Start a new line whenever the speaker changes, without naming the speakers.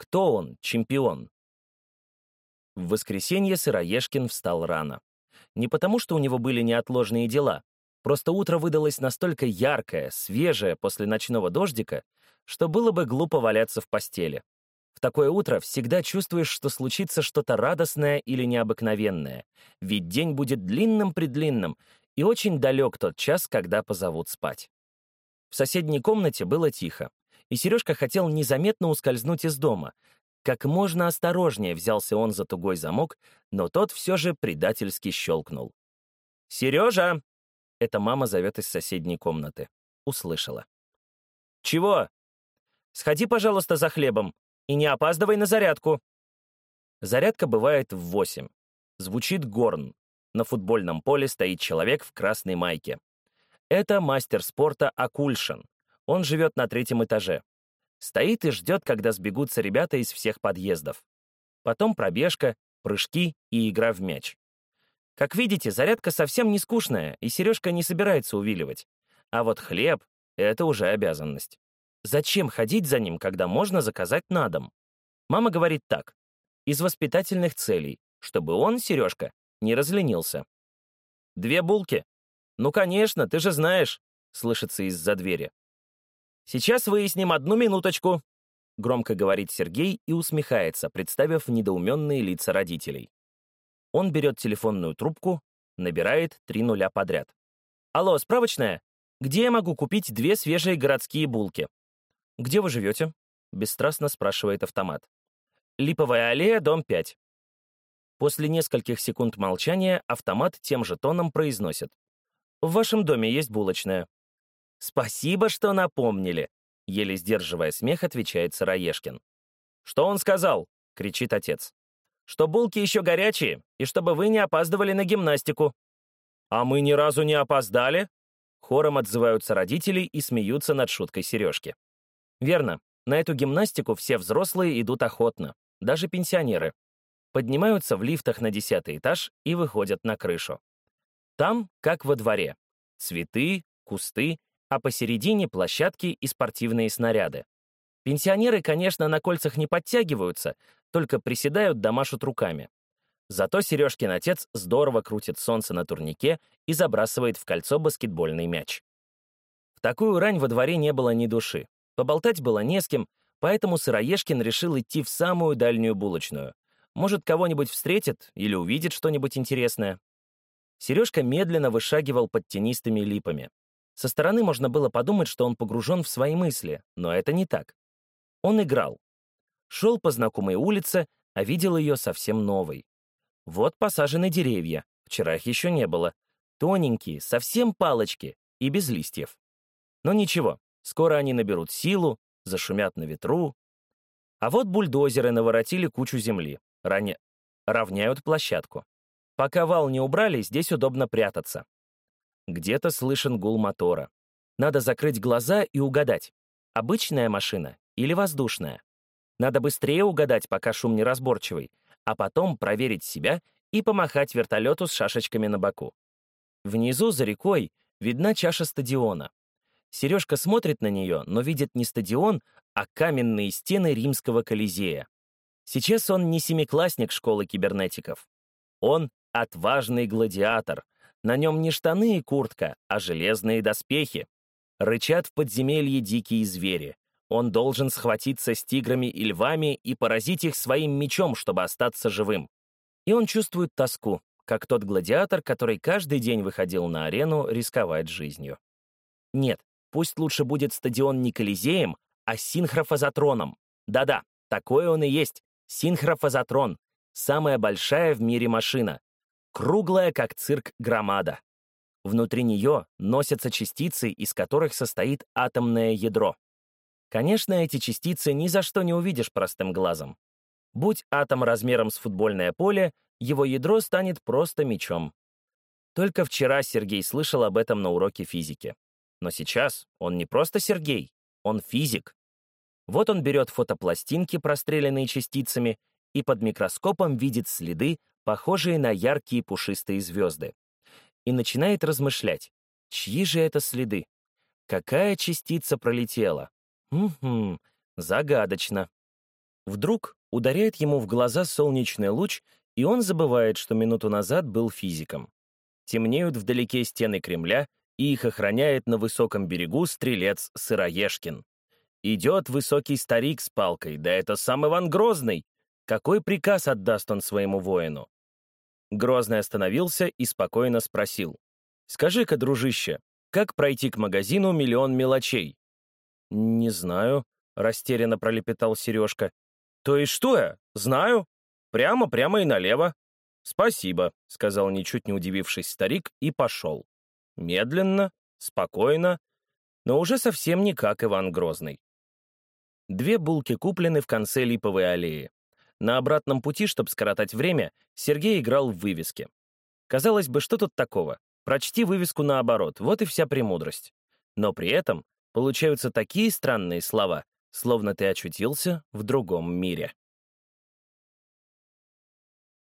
Кто он, чемпион? В воскресенье Сыроежкин встал рано. Не потому, что у него были неотложные дела, просто утро выдалось настолько яркое, свежее после ночного дождика, что было бы глупо валяться в постели. В такое утро всегда чувствуешь, что случится что-то радостное или необыкновенное, ведь день будет длинным-предлинным, и очень далек тот час, когда позовут спать. В соседней комнате было тихо, и Сережка хотел незаметно ускользнуть из дома. Как можно осторожнее взялся он за тугой замок, но тот все же предательски щелкнул. «Сережа!» — это мама зовет из соседней комнаты. Услышала. «Чего?» «Сходи, пожалуйста, за хлебом и не опаздывай на зарядку». Зарядка бывает в восемь. Звучит горн. На футбольном поле стоит человек в красной майке. Это мастер спорта Акульшин. Он живет на третьем этаже. Стоит и ждет, когда сбегутся ребята из всех подъездов. Потом пробежка, прыжки и игра в мяч. Как видите, зарядка совсем не скучная, и Сережка не собирается увиливать. А вот хлеб — это уже обязанность. Зачем ходить за ним, когда можно заказать на дом? Мама говорит так. Из воспитательных целей, чтобы он, Сережка, не разленился. «Две булки?» «Ну, конечно, ты же знаешь», — слышится из-за двери. «Сейчас выясним одну минуточку», — громко говорит Сергей и усмехается, представив недоуменные лица родителей. Он берет телефонную трубку, набирает три нуля подряд. «Алло, справочная? Где я могу купить две свежие городские булки?» «Где вы живете?» — бесстрастно спрашивает автомат. «Липовая аллея, дом 5». После нескольких секунд молчания автомат тем же тоном произносит. «В вашем доме есть булочная». «Спасибо, что напомнили», — еле сдерживая смех, отвечает Сыроежкин. «Что он сказал?» — кричит отец. «Что булки еще горячие, и чтобы вы не опаздывали на гимнастику». «А мы ни разу не опоздали?» Хором отзываются родители и смеются над шуткой Сережки. Верно, на эту гимнастику все взрослые идут охотно, даже пенсионеры. Поднимаются в лифтах на десятый этаж и выходят на крышу. Там, как во дворе, цветы, кусты, а посередине площадки и спортивные снаряды. Пенсионеры, конечно, на кольцах не подтягиваются, только приседают да машут руками. Зато Сережкин отец здорово крутит солнце на турнике и забрасывает в кольцо баскетбольный мяч. В такую рань во дворе не было ни души. Поболтать было не с кем, поэтому Сыроежкин решил идти в самую дальнюю булочную. Может, кого-нибудь встретит или увидит что-нибудь интересное. Сережка медленно вышагивал под тенистыми липами. Со стороны можно было подумать, что он погружен в свои мысли, но это не так. Он играл. Шел по знакомой улице, а видел ее совсем новой. Вот посажены деревья, вчера их еще не было. Тоненькие, совсем палочки и без листьев. Но ничего, Скоро они наберут силу, зашумят на ветру. А вот бульдозеры наворотили кучу земли, ранее равняют площадку. Пока вал не убрали, здесь удобно прятаться. Где-то слышен гул мотора. Надо закрыть глаза и угадать, обычная машина или воздушная. Надо быстрее угадать, пока шум неразборчивый, а потом проверить себя и помахать вертолету с шашечками на боку. Внизу, за рекой, видна чаша стадиона. Сережка смотрит на нее, но видит не стадион, а каменные стены римского Колизея. Сейчас он не семиклассник школы кибернетиков. Он — отважный гладиатор. На нем не штаны и куртка, а железные доспехи. Рычат в подземелье дикие звери. Он должен схватиться с тиграми и львами и поразить их своим мечом, чтобы остаться живым. И он чувствует тоску, как тот гладиатор, который каждый день выходил на арену рисковать жизнью. Нет, Пусть лучше будет стадион не Колизеем, а синхрофазотроном. Да-да, такой он и есть. Синхрофазотрон. Самая большая в мире машина. Круглая, как цирк, громада. Внутри нее носятся частицы, из которых состоит атомное ядро. Конечно, эти частицы ни за что не увидишь простым глазом. Будь атом размером с футбольное поле, его ядро станет просто мечом. Только вчера Сергей слышал об этом на уроке физики. Но сейчас он не просто Сергей, он физик. Вот он берет фотопластинки, простреленные частицами, и под микроскопом видит следы, похожие на яркие пушистые звезды. И начинает размышлять, чьи же это следы? Какая частица пролетела? Угу, загадочно. Вдруг ударяет ему в глаза солнечный луч, и он забывает, что минуту назад был физиком. Темнеют вдалеке стены Кремля, и их охраняет на высоком берегу стрелец Сыроежкин. Идет высокий старик с палкой, да это сам Иван Грозный. Какой приказ отдаст он своему воину? Грозный остановился и спокойно спросил. «Скажи-ка, дружище, как пройти к магазину миллион мелочей?» «Не знаю», — растерянно пролепетал Сережка. «То есть что я? Знаю. Прямо, прямо и налево». «Спасибо», — сказал ничуть не удивившись старик и пошел. Медленно, спокойно, но уже совсем не как Иван Грозный. Две булки куплены в конце Липовой аллеи. На обратном пути, чтобы скоротать время, Сергей играл в вывески. Казалось бы, что тут такого? Прочти вывеску наоборот, вот и вся премудрость. Но при этом получаются такие странные слова, словно ты очутился в другом мире.